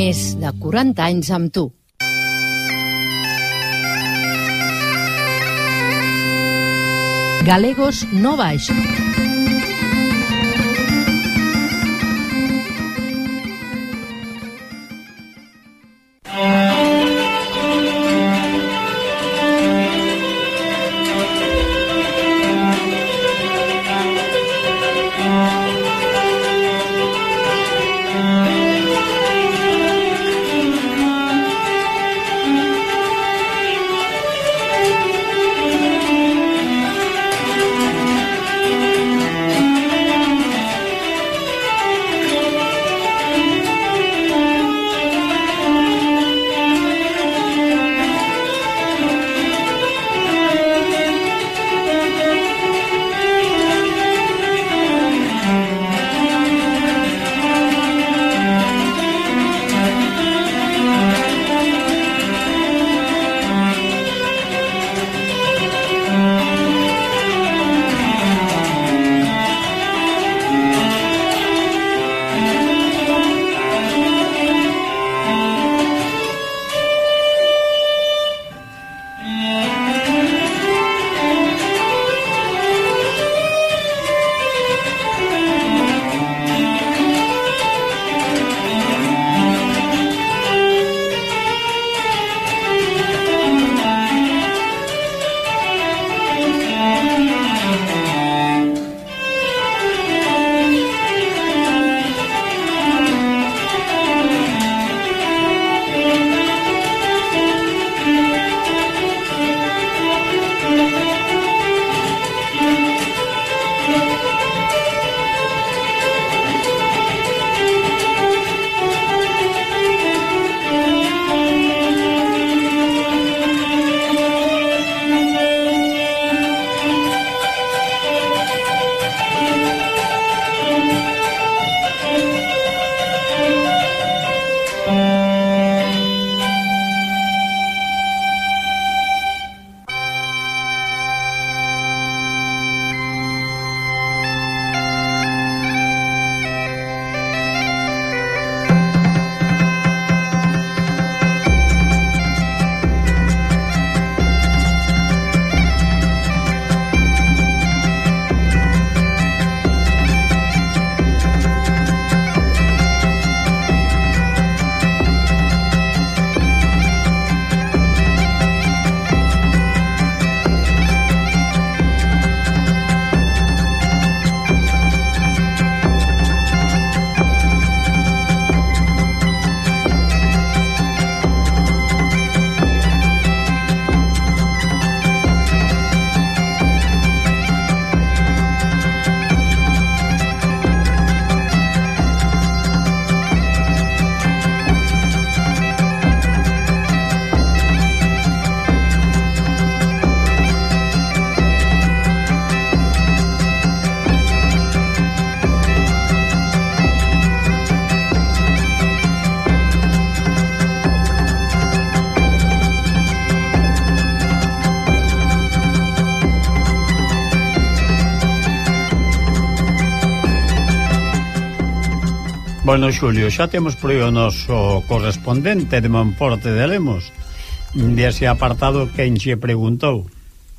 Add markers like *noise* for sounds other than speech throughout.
Més de 40 anys amb tu. Galegos no baixo. Bueno, Xulio, xa temos por aí o noso correspondente de Monforte de Lemos. Dese apartado que enxe preguntou.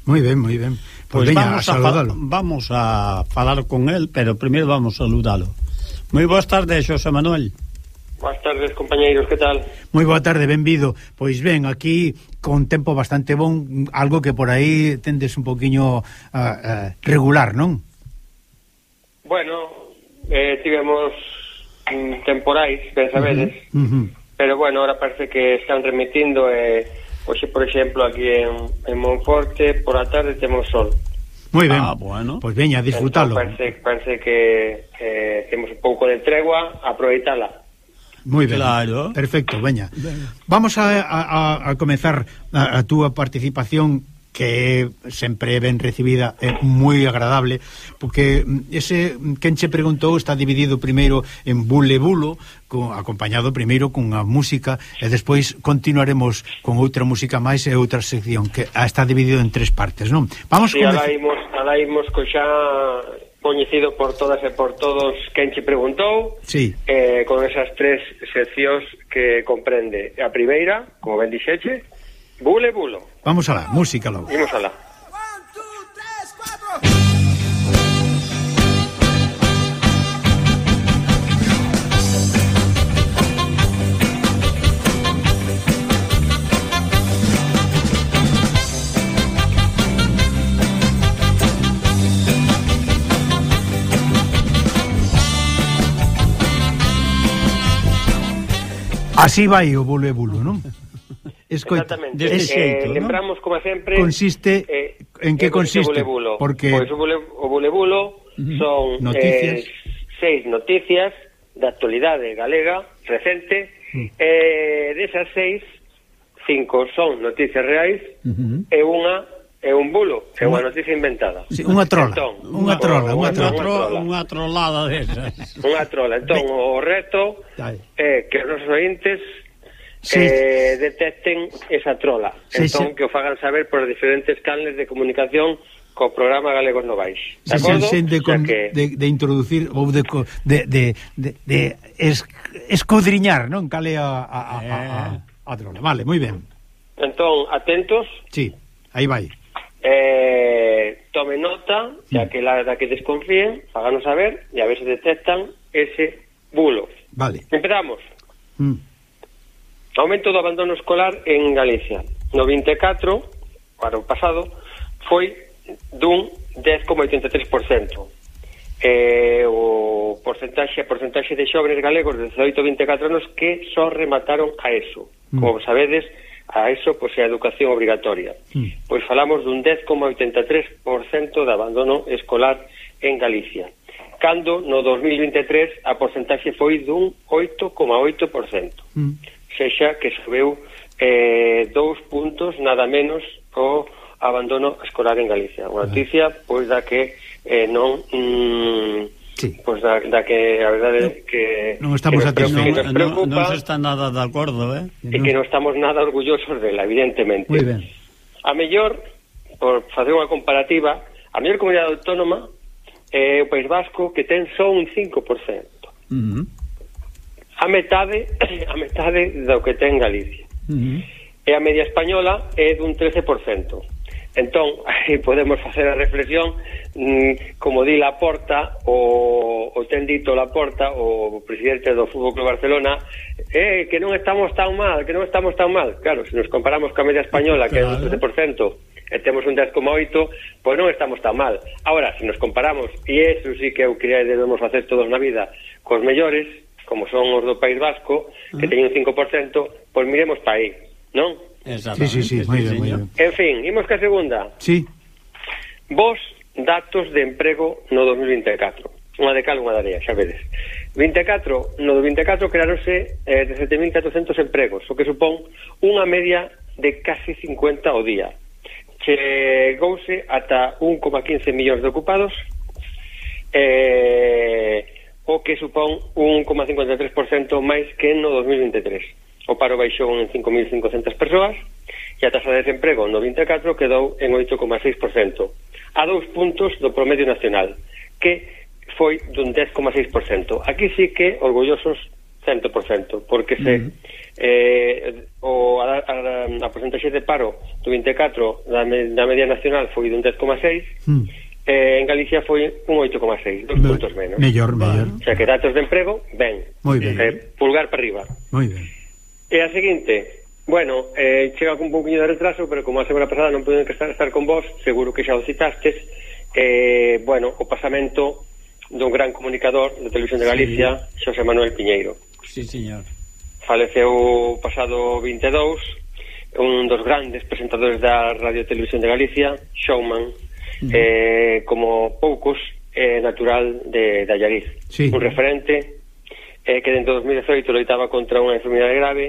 Moi ben, moi ben. Pois, pois pues vamos, a a vamos a falar con el, pero primeiro vamos a saludalo. Moi boas tardes, Xosé Manuel. Boas tardes, compañeiros, que tal? Moi boa tarde, benvido. Pois ben, aquí con tempo bastante bon algo que por aí tendes un poquinho uh, uh, regular, non? Bueno, eh, tivemos temporais, ben sabedes. Uh -huh. Uh -huh. Pero bueno, ahora parece que están remitindo e eh, hoxe, por exemplo, aquí en, en Monforte, por a tarde temos sol. Moi ben. Ah, bueno. Pois pues veña, a disfrutalo. Entón, parece, parece que eh, temos un pouco de tregua, aproveitala. Moi ben. Claro. Perfecto, veña. Vamos a, a, a comezar a, a túa participación que sempre ben recibida é moi agradable porque ese quen che preguntou está dividido primeiro en bule bulo con, acompañado primeiro cunha música e despois continuaremos con outra música máis e outra sección que está dividido en tres partes non vamos sí, ala imos, ala imos co xa coñecido por todas e por todos quen che preguntou sí. eh, con esas tres seccións que comprende a primeira, como ben dixeche Bule Bulo Vamos alá, música logo. Imos alá. Así vai o bulo e bulo, non? Escoita, Exactamente. Deste eh, xeito, eh, no? Lembramos, como sempre... Consiste... Eh, en que eh, consiste? Bule. Porque... Pois o bulebulo bule son... Eh, noticias. Eh, seis noticias da actualidade galega recente. Mm. Eh, desas seis, cinco son noticias reais uh -huh. e unha é un bulo, é unha noticia inventada. Sí, unha trola. Entón, unha trola, unha entón, trola, unha, trola. unha trolada desas. Unha trola. Entón, o reto é eh, que os nosos ointes sí. eh, detecten esa trola. Sí, entón, sí. que o fagan saber por diferentes canles de comunicación co programa Galegos Novais. De sí, acordo? Sí, de, con, o sea que... de, de introducir ou de, de, de, de, de es, escudriñar, non? Cale a, a, a, a, eh. a a trola. Vale, moi ben. Entón, atentos. Sí, aí vai. Eh, tome nota, mm. ya que la da que desconfíen, háganos saber e a ver se detectan ese bulo. Vale. Empezamos. Mm. Aumento do abandono escolar en Galicia. No 24, para o pasado, foi dun 10,83%. Eh, o porcentaxe, a porcentaxe de xóvenes galegos de 18 a 24 anos que só remataron a ESO. Mm. Como sabedes, a ESO pois, é a educación obrigatoria. Mm. Pois falamos dun 10,83% de abandono escolar en Galicia. Cando no 2023 a porcentaxe foi dun 8,8%. Mm sexa que subeu eh, dous puntos nada menos o abandono escolar en Galicia. Unha noticia, pois, da que eh, non... Mm, Sí. Pois da, da que a verdade no, que non estamos que atendo, que nos preocupa, non, non se está nada de acordo, eh? E que non estamos nada orgullosos dela, evidentemente. Muy ben. A mellor, por facer unha comparativa, a mellor comunidade autónoma é eh, o País Vasco que ten só un 5%. Uh -huh a metade *clears throat* a metade do que ten Galicia. Uh -huh. E a media española é dun 13%. Entón, podemos facer a reflexión, mmm, como di Laporta, o, o ten dito la porta o presidente do Fútbol Club Barcelona, eh, que non estamos tan mal, que non estamos tan mal. Claro, se nos comparamos coa media española, que é un 13%, e temos un 10,8, pois non estamos tan mal. Ahora, se nos comparamos, e eso sí que eu creo que debemos facer todos na vida, cos mellores, como son os do País Vasco, que mm. teñen un 5%, pois miremos para aí, non? Sí, sí, sí, moi ben, moi ben. En fin, imos que a segunda. Sí. Vos datos de emprego no 2024. Unha de cal, unha darea, xa vedes. 24, no 24 creáronse eh, 17.400 empregos, o que supón unha media de casi 50 ao día. Chegouse ata 1,15 millóns de ocupados. Eh, o que supón un 1,53% máis que no 2023. O paro baixou en 5.500 persoas e a taxa de desemprego no 24 quedou en 8,6%, a dous puntos do promedio nacional, que foi dun 10,6%. Aquí sí que orgullosos 100%, porque se uh -huh. eh, o, a, a, a porcentaxe de paro do 24 da, da media nacional foi dun 10,6%, uh -huh eh, en Galicia foi un 8,6, dos puntos menos. Mellor, mellor. O sea, que datos de emprego, ben. Moi ben. Eh, pulgar para arriba. Moi ben. E a seguinte, bueno, eh, chega con un poquinho de retraso, pero como a semana pasada non pude estar, estar con vos, seguro que xa o citastes, eh, bueno, o pasamento dun gran comunicador da Televisión de Galicia, sí. Xosé Manuel Piñeiro. Sí, señor. Faleceu pasado 22, un dos grandes presentadores da Radio Televisión de Galicia, showman, uh -huh. eh, como poucos, eh, natural de, de Allariz. Sí. Un referente eh, que dentro de 2018 loitaba contra unha enfermidade grave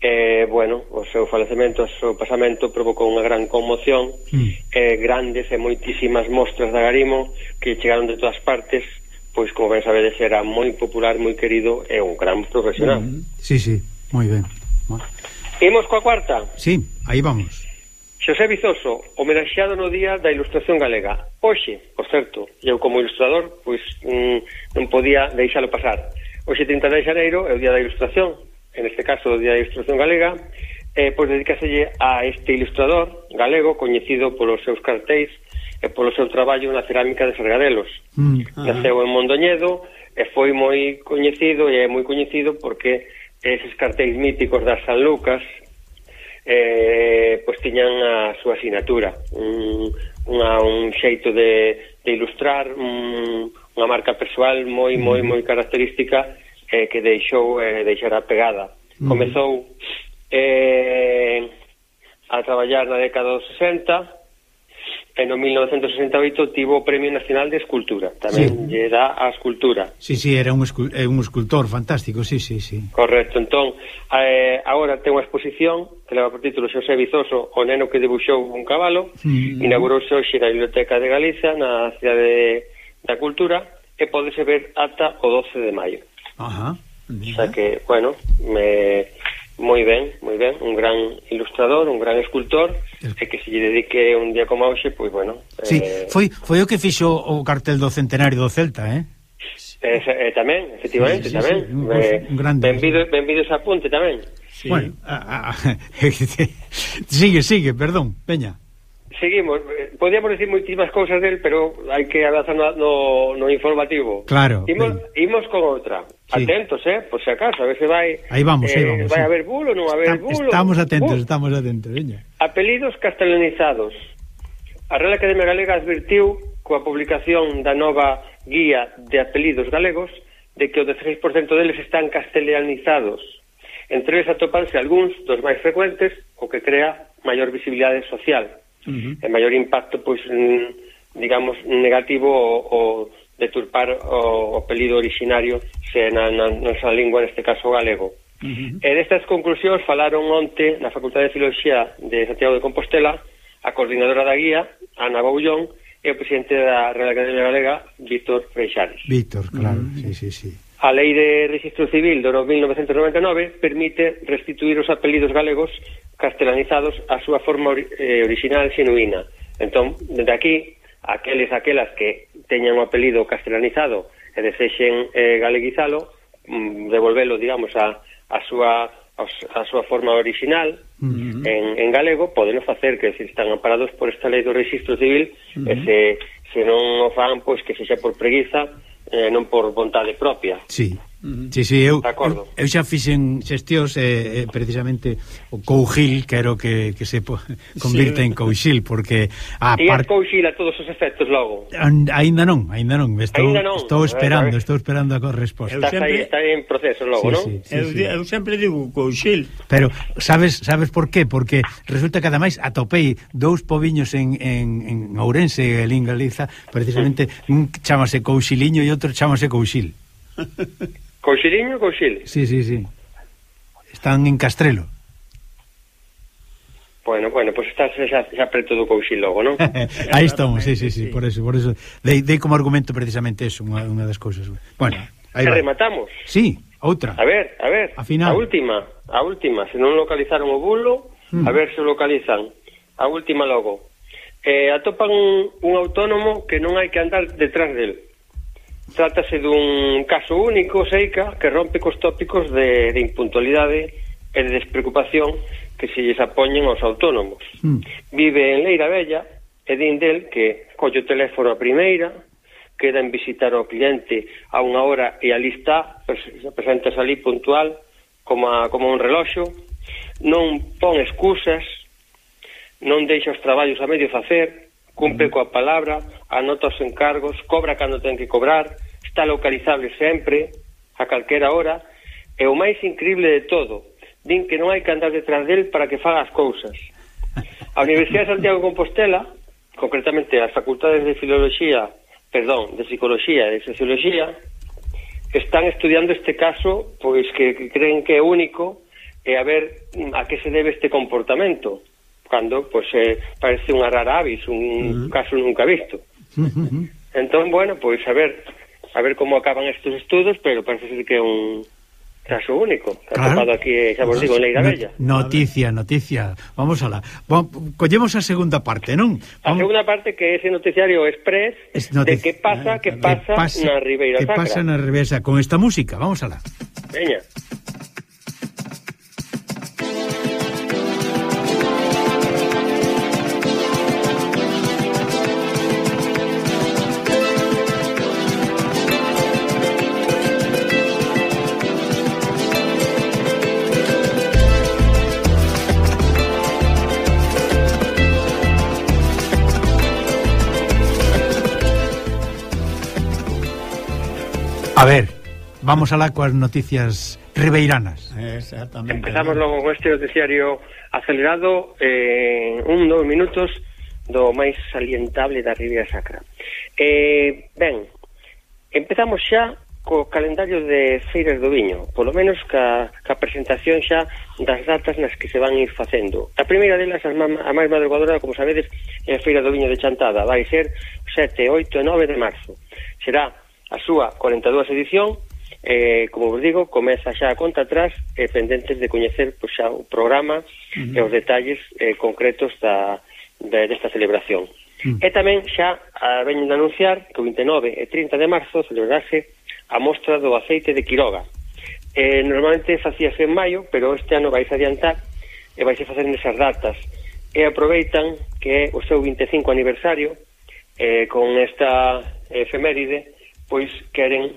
eh, bueno, o seu falecemento o seu pasamento provocou unha gran conmoción mm. eh, grandes e moitísimas mostras de agarimo que chegaron de todas partes pois como ben sabedes era moi popular, moi querido e un gran profesional mm. Sí, sí, moi ben Imos coa cuarta? Sí, aí vamos Xosé Vizoso, homenaxeado no Día da Ilustración Galega. Hoxe, por certo, eu como ilustrador, pois mm, non podía deixalo pasar. Hoxe 30 de xaneiro é o Día da Ilustración, en este caso o Día da Ilustración Galega, eh, pois dedicaselle a este ilustrador galego coñecido polos seus cartéis e polo seu traballo na cerámica de Sargadelos. Mm, Naceu en Mondoñedo e foi moi coñecido e é moi coñecido porque eses cartéis míticos das San Lucas eh, pois tiñan a súa asignatura un, unha, un xeito de, de ilustrar un, unha marca persoal moi moi moi característica eh, que deixou eh, deixará pegada. Comezou eh, a traballar na década dos 60 e no 1968 tivo o Premio Nacional de Escultura, tamén sí. lle dá a escultura. Sí, sí, era un, escul un escultor fantástico, sí, sí, sí. Correcto, entón, eh, agora ten unha exposición que leva por título Xosé Vizoso, o neno que debuxou un cabalo, mm. inaugurouse hoxe na Biblioteca de Galicia, na cidade da Cultura, e podese ver ata o 12 de maio. Ajá. O sea que, bueno, me Moi ben, moi ben, un gran ilustrador, un gran escultor, e que se lle dedique un día como hoxe, pois bueno. Sí, eh... foi foi o que fixo o cartel do centenario do Celta, eh? Eh, eh tamén, efectivamente, sí, sí, tamén. Sí, un, eh, un grande. Benvido, benvido ese apunte tamén. Sí. Bueno, a, a, *laughs* sigue, sigue, perdón, veña seguimos. Podíamos decir moitísimas cousas del, pero hai que abrazar no, no informativo. Claro. Imos, ben. imos con outra. Sí. Atentos, eh, por si acaso, a veces vai... Aí vamos, eh, aí vamos. Vai sí. haber bulo, non haber Está, bulo. Estamos atentos, uh. estamos atentos, veña. Apelidos castelanizados. A Real Academia Galega advertiu coa publicación da nova guía de apelidos galegos de que o 16% deles están castelanizados. Entre eles atopanse algúns dos máis frecuentes, o que crea maior visibilidade social uh -huh. e maior impacto pois digamos negativo o, o deturpar o, o pelido originario se na, na nosa lingua, neste caso galego. Uh -huh. E destas conclusións falaron onte na Facultade de Filoloxía de Santiago de Compostela a coordinadora da guía, Ana Boullón, e o presidente da Real Academia Galega, Víctor Freixares. Víctor, claro, uh -huh. sí, sí, sí. A Lei de Registro Civil do 1999 permite restituir os apelidos galegos castelanizados á súa forma ori eh, original xenuína. Entón, desde aquí, aqueles aquelas que teñan o apelido castelanizado e desexen eh, galeguizalo, mm, devolvelo, digamos, a, a súa a súa forma original uh -huh. en, en galego podeno facer que se están amparados por esta lei do registro civil uh -huh. e se, se non o fan pois que sexa por preguiza eh, non por vontade propia. Sí. Mm -hmm. Sí, sí, eu, eu, eu xa fixen xestións eh, eh, precisamente o Cougil, quero que, que se convirta sí. en Couchil porque a e par... A todos os efectos logo Aínda non, aínda non, estou, ainda non. estou esperando estou esperando a resposta Está, sempre... está en proceso logo, sí, non? Sí, sí, eu, sí. eu sempre digo Couchil Pero sabes sabes por qué? Porque resulta que ademais atopei dous poviños en, en, en Ourense, en Galiza precisamente un chamase Couchiliño e outro chamase Couchil *laughs* Coxiriño e Coxile. Sí, sí, sí. Están en Castrelo. Bueno, bueno, pois pues estás xa, xa preto do Couchil logo, non? *laughs* Aí estamos, sí, sí, sí, sí, por eso, por eso. Dei, dei como argumento precisamente eso, unha, unha das cousas. Bueno, aí va. rematamos. Sí, outra. A ver, a ver, a, final. a última, a última, se non localizaron o bulo, mm. a ver se localizan. A última logo. Eh, atopan un autónomo que non hai que andar detrás del. Trátase dun caso único, Seica, que rompe cos tópicos de, de impuntualidade e de despreocupación que se lles apoñen aos autónomos. Mm. Vive en Leira Bella e din del que colle o teléfono a primeira, queda en visitar ao cliente a unha hora e ali está, presenta ali puntual, como, a, como un reloxo, non pon excusas, non deixa os traballos a medio facer, Cumpre coa palabra, anota os encargos, cobra cando ten que cobrar, está localizable sempre, a calquera hora, e o máis increíble de todo, din que non hai que andar detrás del para que faga as cousas. A Universidade de Santiago de Compostela, concretamente as facultades de Filoloxía, perdón, de Psicología e de Sociología, están estudiando este caso pois que, que creen que é único e a ver a que se debe este comportamento cando pois eh, parece unha rara avis, un uh -huh. caso nunca visto. *laughs* Uh -huh. Entón, bueno, pois a ver, a ver como acaban estes estudos, pero parece ser que é un caso único. Claro. claro. Atopado aquí, xa vos digo, en Leira Bella. Noticia, noticia. Vamos a la... Collemos a segunda parte, non? Vamos... A segunda parte que é ese noticiario express es notic... de que pasa, que ah, pasa, que pasa na Ribeira Sacra. Que pasa na Ribeira Sacra, con esta música. Vamos a la... Veña. Vamos alá coas noticias ribeiranas. Exactamente. Empezamos logo con este noticiario acelerado en eh, un, dos minutos do máis salientable da Ribeira Sacra. Eh, ben, empezamos xa co calendario de feiras do viño, polo menos ca, ca presentación xa das datas nas que se van ir facendo. A primeira delas, a, má, a máis madrugadora, como sabedes, é a Feira do Viño de Chantada. Vai ser 7, 8 e 9 de marzo. Será a súa 42 edición eh, como vos digo, comeza xa a conta atrás eh, pendentes de coñecer pois, xa o programa uh -huh. e os detalles eh, concretos da, de, desta celebración. Uh -huh. E tamén xa a, veñen de anunciar que o 29 e 30 de marzo celebrase a mostra do aceite de Quiroga. Eh, normalmente facíase en maio, pero este ano vais adiantar e vais a facer nesas datas. E aproveitan que o seu 25 aniversario eh, con esta efeméride pois queren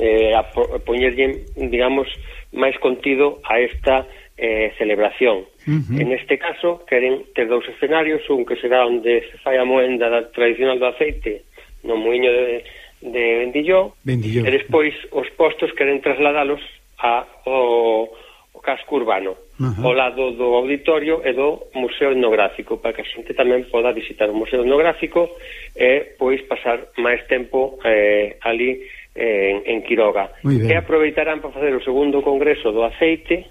eh, a poñerlle, digamos, máis contido a esta eh, celebración. Uh -huh. En este caso, queren ter dous escenarios, un que será onde se fai a moenda da tradicional do aceite no muiño de, de Bendilló, Bendilló, e despois os postos queren trasladalos a, o, o casco urbano, uh -huh. ao lado do auditorio e do Museo Etnográfico, para que a xente tamén poda visitar o Museo Etnográfico e, pois, pasar máis tempo eh, ali en, en Quiroga. E aproveitarán para facer o segundo congreso do aceite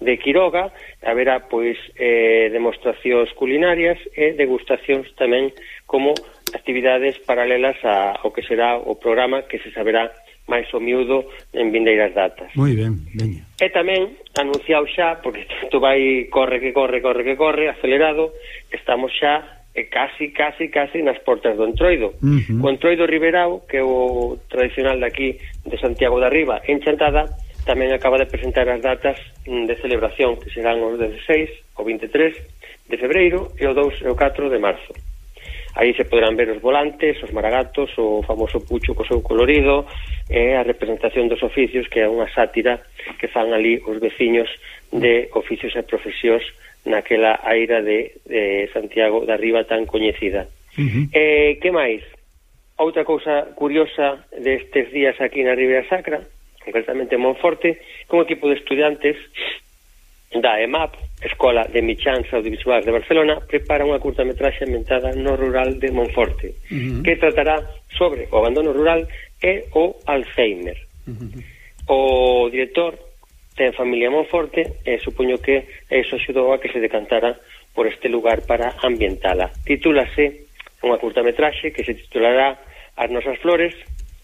de Quiroga, haberá pois eh, demostracións culinarias e degustacións tamén como actividades paralelas a, ao que será o programa que se saberá máis o miúdo en vindeiras datas. Moi ben, veña. E tamén anunciado xa, porque *laughs* isto vai corre que corre, corre que corre, acelerado, estamos xa e casi, casi, casi nas portas do Entroido. Uh -huh. O Entroido Riberao, que é o tradicional daqui de Santiago da Riba, en Chantada, tamén acaba de presentar as datas mm, de celebración, que serán os 16, o 23 de febreiro e o 2 e o 4 de marzo. Aí se poderán ver os volantes, os maragatos, o famoso pucho co seu colorido, e a representación dos oficios, que é unha sátira que fan ali os veciños de oficios e profesións naquela aira de, de Santiago da Riba tan coñecida. Uh -huh. eh, que máis? Outra cousa curiosa destes días aquí na Ribeira Sacra, concretamente en Monforte, que un equipo de estudiantes da EMAP, Escola de Michans Audiovisuais de Barcelona, prepara unha curtametraxe ambientada no rural de Monforte, uh -huh. que tratará sobre o abandono rural e o Alzheimer. Uh -huh. O director ten familia moi forte e supoño que eso axudou a que se decantara por este lugar para ambientala. Titúlase unha curtametraxe que se titulará As nosas flores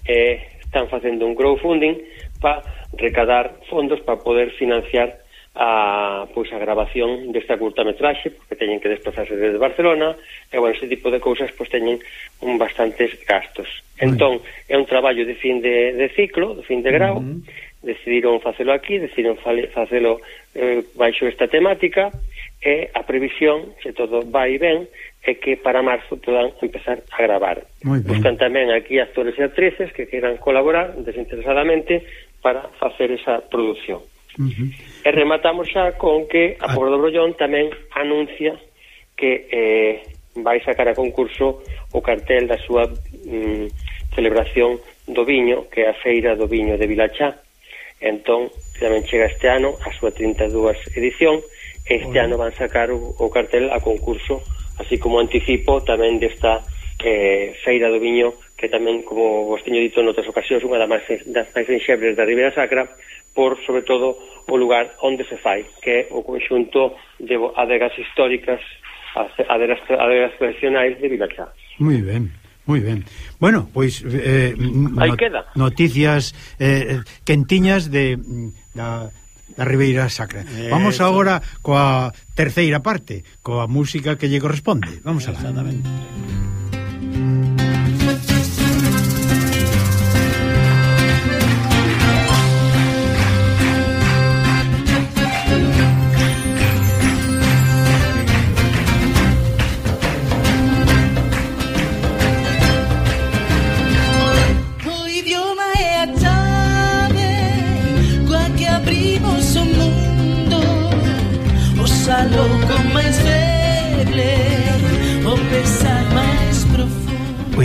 e están facendo un crowdfunding para recadar fondos para poder financiar a, pois, a grabación desta curtametraxe, porque teñen que desplazarse desde Barcelona, e, bueno, ese tipo de cousas, pois, teñen un bastantes gastos. Entón, é un traballo de fin de, de ciclo, de fin de grau, uh -huh decidiron facelo aquí, decidiron facelo eh, baixo esta temática e a previsión, se todo vai ben, é que para marzo podan empezar a gravar. Buscan tamén aquí actores e actrices que queiran colaborar desinteresadamente para facer esa produción. Uh -huh. E rematamos xa con que a Pobra do Brollón tamén anuncia que eh, vai sacar a concurso o cartel da súa mm, celebración do viño, que é a Feira do Viño de Vilachá, entón tamén chega este ano a súa 32 edición e este bueno. ano van sacar o, o cartel a concurso así como anticipo tamén desta eh, feira do viño que tamén, como vos teño dito en outras ocasións, unha das máis, das máis enxebres da Ribeira Sacra por, sobre todo, o lugar onde se fai, que é o conxunto de adegas históricas, adegas, adegas tradicionais de Vilachá. Moi ben. Moi ben. Bueno, pois eh, mm, Aí queda. noticias eh, eh quentiñas de mm, da, da Ribeira Sacra. Vamos eso. agora coa terceira parte, coa música que lle corresponde. Vamos a la. Exactamente.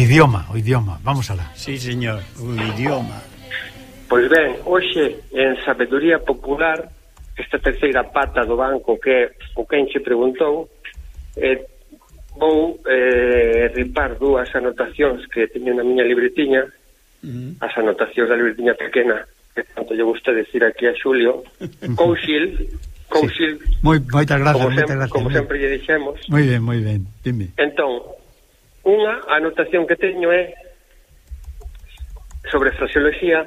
idioma, o idioma, vamos alá. Sí, señor, o idioma. Pois ben, hoxe en Sabedoría Popular esta terceira pata do banco que o quen preguntou eh, vou eh, ripar dúas anotacións que teño na miña libretiña mm. as anotacións da libretiña pequena que tanto lle gusta decir aquí a Xulio Couchil *laughs* Couchil sí. moi, moitas gracias, como, moita sem, gracias, como sempre lle dixemos moi ben, moi ben, dime entón, Unha anotación que teño é sobre fraseoloxía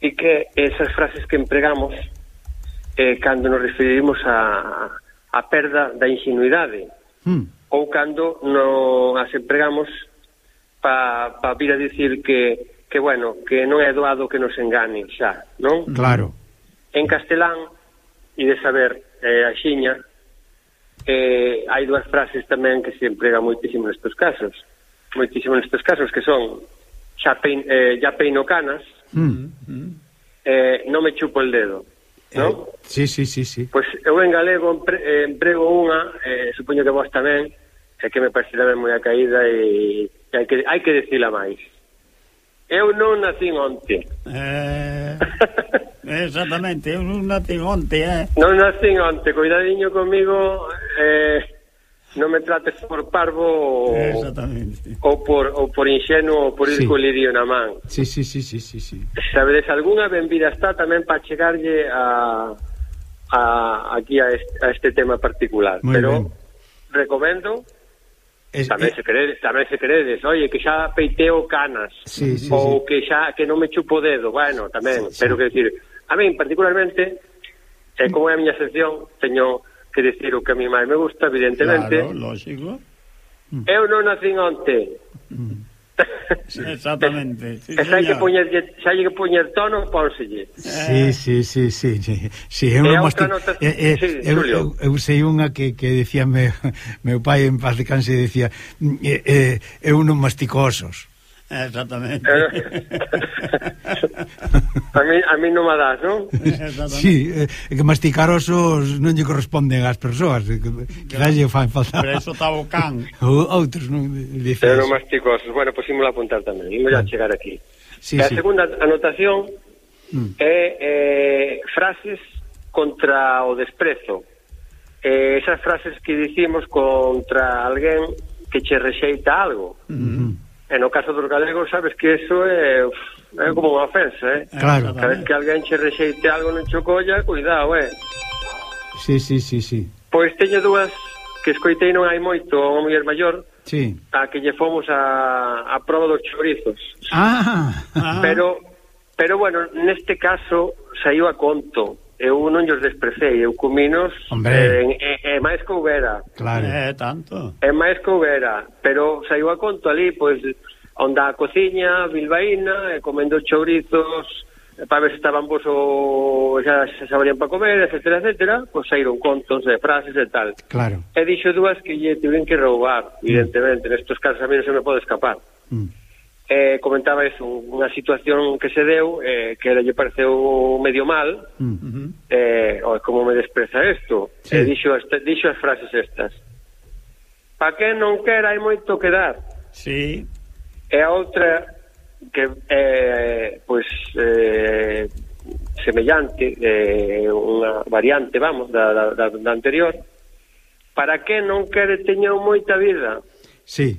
e que esas frases que empregamos eh, cando nos referimos a, a perda da ingenuidade mm. ou cando nos as empregamos para pa vir a dicir que, que, bueno, que non é doado que nos engane xa, non? Claro. En castelán, e de saber eh, a xiña, eh, hai dúas frases tamén que se emprega moitísimo nestes casos moitísimo nestes casos que son xa, pein, eh, xa peino canas mm. Eh, non me chupo el dedo non? Eh, sí, sí, sí, sí. Pois eu en galego empre, eh, emprego unha eh, supoño que vos tamén é que me parece tamén moi a caída e, e hai que, hai que decila máis Eu non nacín onte. Eh, *laughs* exactamente, eu non nací onte, eh. Non nacín onte, cuidadiño comigo, eh, non me trates por parvo Exactamente. ou por ou por inxenuo ou por ir sí. co lirio na man. Sí, sí, sí, sí, sí, sí. Sabedes algunha benvida está tamén para chegarlle a, a aquí a este, a este tema particular, Muy pero ben. recomendo Es, tamén se queredes, tamén se queredes, oye, que xa peiteo canas, sí, sí, ou sí. que xa que non me chupo dedo, bueno, tamén, sí, sí. pero que decir, a min particularmente, eh, como é a miña sección, teño que decir o que a mi máis me gusta, evidentemente. Claro, lógico. Eu non nacín onte. Mm. Exactamente. Sí, se hai que poñer, xa hai que poñer tono, pónselle. Sí, eh. sí, sí, sí. sí, sí eu non mosti... nota... eh, eh, sí, eu, eu, eu sei unha que, que decía meu, *laughs* meu pai en paz de canse dicía mm, eh, eh, eu non mastico osos. Eh, exactamente. *laughs* a mí, a mí non me das, non? *laughs* Sí, é eh, que masticar osos non lle corresponden ás persoas, eh, que, que lle fan falta. Pero eso estaba *laughs* o can. Outros non dicen. Pero non mastico osos. Bueno, pois pues, apuntar tamén, ímola vale. chegar aquí. Sí, e a sí. segunda anotación mm. é eh, frases contra o desprezo. Eh, esas frases que dicimos contra alguén que che rexeita algo. Mm E no caso dos galegos sabes que eso é, uf, é como unha ofensa, eh? Claro. Cada vez que alguén che rexeite algo non cho colla, cuidado, eh? Sí, sí, sí, sí. Pois teño dúas que escoitei non hai moito a unha muller maior sí. a que lle fomos a, a prova dos chourizos. Ah, ah. Pero, pero bueno, neste caso saiu a conto eu non os desprecei, eu cominos Hombre. eh, e, e eh, eh, máis que houbera. Claro, é tanto. É máis que houbera, pero saiu a conto ali, pois, onda a cociña, bilbaína, e comendo chourizos, para ver se estaban vos o xa, se saberían para comer, etcétera, etcétera, pois saíron contos de frases e tal. Claro. E dixo dúas que lle tiven que roubar, mm. evidentemente, mm. nestos casos a mí non se me pode escapar. Mm eh, comentaba eso, unha situación que se deu eh, que lle pareceu medio mal uh -huh. eh, oh, como me despreza isto sí. eh, dixo, esta, dixo as frases estas pa que non quer hai moito que dar sí. e a outra que eh, pois eh, semellante eh, unha variante, vamos, da, da, da anterior para que non quere teña moita vida sí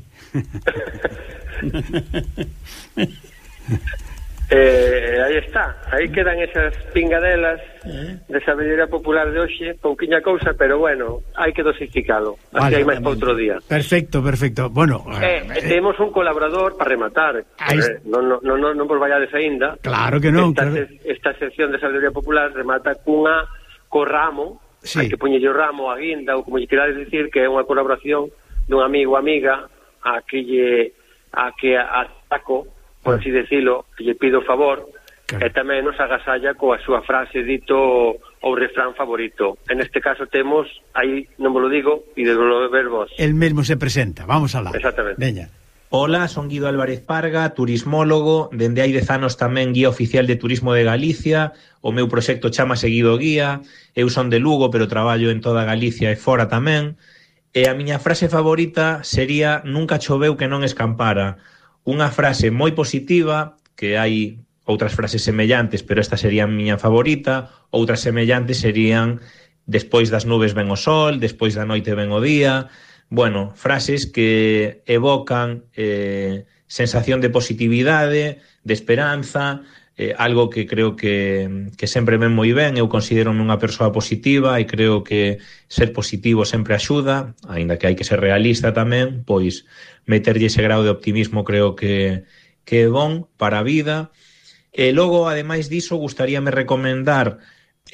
Eh, eh, aí está, aí quedan esas pingadelas eh? de sabiduría popular de hoxe, pouquiña cousa, pero bueno, hai que dosificalo, así vale, hai máis para outro día. Perfecto, perfecto. Bueno, eh, eh, eh temos un colaborador para rematar. Ahí... Eh, non non non non vos vayades aínda. Claro que non. Esta, claro. esta sección de sabiduría popular remata cunha co ramo, sí. hai que poñelle o ramo a guinda ou como lle querades dicir que é unha colaboración dun amigo amiga a que lle a que ataco, por así decirlo, que lle pido favor, claro. e tamén nos agasalla coa súa frase dito ou refrán favorito. En este caso temos, aí non vos lo digo, e de lo ver vos. El mesmo se presenta, vamos alá. Exactamente. Veña. Ola, son Guido Álvarez Parga, turismólogo, dende hai dez anos tamén guía oficial de turismo de Galicia, o meu proxecto chama Seguido Guía, eu son de Lugo, pero traballo en toda Galicia e fora tamén, E a miña frase favorita sería nunca choveu que non escampara. Unha frase moi positiva, que hai outras frases semellantes, pero esta sería a miña favorita, outras semellantes serían despois das nubes ven o sol, despois da noite ven o día, bueno, frases que evocan eh, sensación de positividade, de esperanza, eh, algo que creo que, que sempre ven moi ben, eu considero unha persoa positiva e creo que ser positivo sempre axuda, aínda que hai que ser realista tamén, pois meterlle ese grau de optimismo creo que, que é bon para a vida. E logo, ademais diso, gustaríame recomendar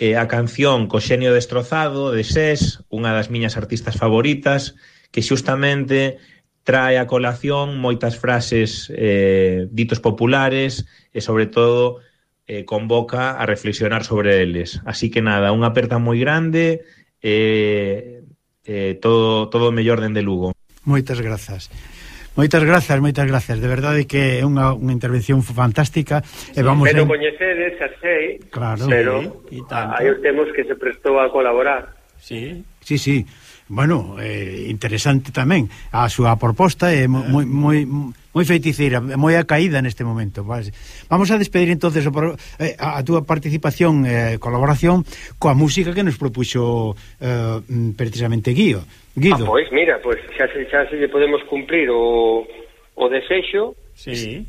eh, a canción Coxenio Destrozado, de SES, unha das miñas artistas favoritas, que xustamente trae a colación moitas frases eh, ditos populares e, sobre todo, eh, convoca a reflexionar sobre eles. Así que nada, unha aperta moi grande, eh, eh, todo, todo mellor dende Lugo. Moitas grazas. Moitas grazas, moitas grazas. De verdade que é unha, unha intervención fantástica. E vamos pero en... coñecedes a sei, claro, pero sí, aí os temos que se prestou a colaborar. Sí, sí, sí. Bueno, eh, interesante tamén a súa proposta é eh, moi moi moi feiticeira, moi a caída neste momento. Vamos a despedir entonces o, eh, a túa participación e eh, colaboración coa música que nos propuxo eh, mm, precisamente Guido. Guido. Ah, pois mira, pois xa se, xa se lle podemos cumprir o o desexo. Sí.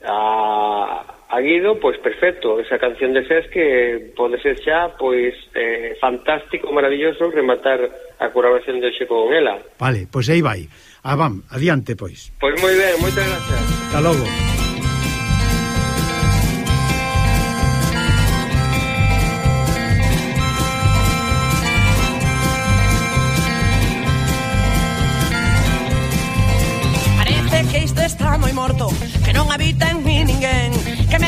A a Guido, pois perfecto, esa canción de Ses que pode ser xa, pois eh, fantástico, maravilloso rematar a colaboración de hoxe con ela. Vale, pois aí vai. Ah, vam, adiante, pois. Pois moi ben, moitas grazas. Hasta logo.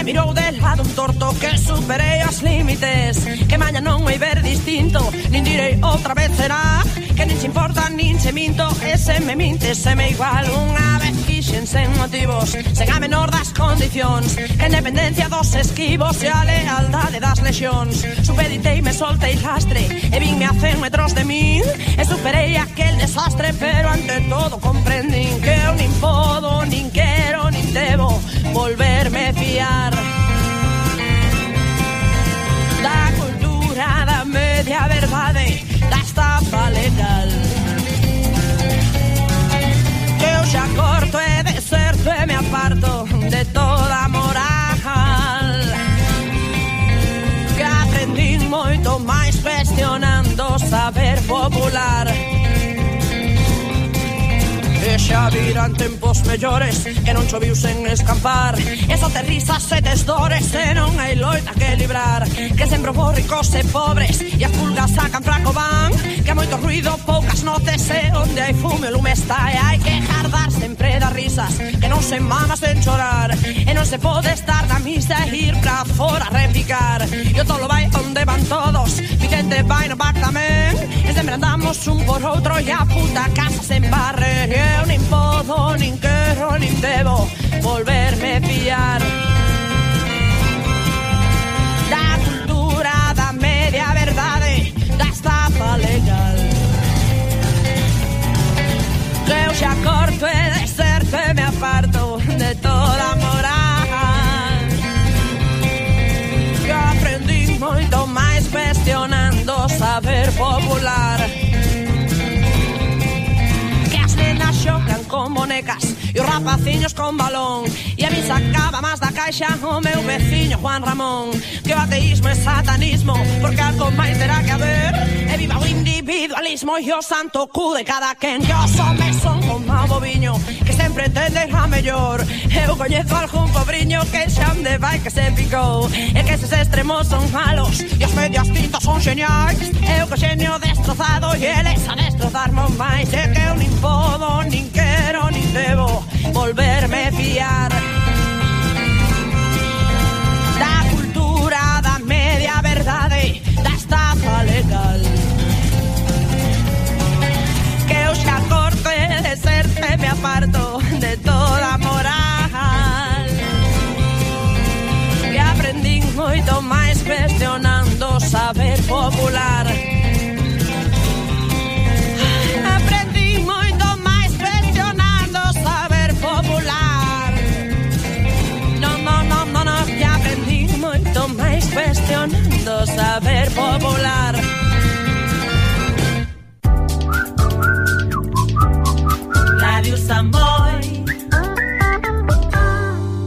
mirou de lado un torto que superei os límites. Que maña non vai ver distinto, nin direi outra vez será. Que nin se importa, nin se minto, e se me minte, se me igual. Unha vez quixen sen motivos, sen a menor das condicións. Que a independencia dos esquivos e a lealdade das lexións. Supeditei, me soltei lastre, e vinme a 100 metros de min. E superei aquel desastre, pero ante todo perfeccionando saber popular. E xa virán tempos mellores que non choviu sen escampar. E só te risas e tes dores e non hai loita que librar. Que sempre vos ricos e pobres e as pulgas sacan fraco van. Que moito ruido, poucas noces e onde hai fume o lume está E hai que jardar sempre das risas. Que non se mama sen chorar E non se pode estar na misa e ir pra fora a repicar. E o tolo vai onde van todos se vain vacamen E sempre andamos un por outro e a puta casa se embarre Eu nin podo, nin quero, nin debo volverme pillar Da cultura da media verdade da estafa legal. Que eu xa corto e deserto E me aparto de toda moral saber popular. Que as nenas xocan con bonecas e os rapaciños con balón. E a mí sacaba máis da caixa o meu veciño Juan Ramón. Que o ateísmo é satanismo porque algo máis terá que haber. E viva o individualismo e o santo cu de cada quen. Que os homes son como o boviño que sempre tenden a mellor. Eu coñezo algún pobriño que xa onde vai que se picou. E que eses extremos son malos e os medios tintos son xeniais. Eu que xeño destrozado e eles a destrozarmo máis. E que eu nin podo, nin quero, nin debo volverme fiar. Da cultura da media verdade, da estafa legal. Que eu xa de serte me aparto de toda moral. Que aprendín moito máis cuestionando saber popular. saber popular. Radio Sambo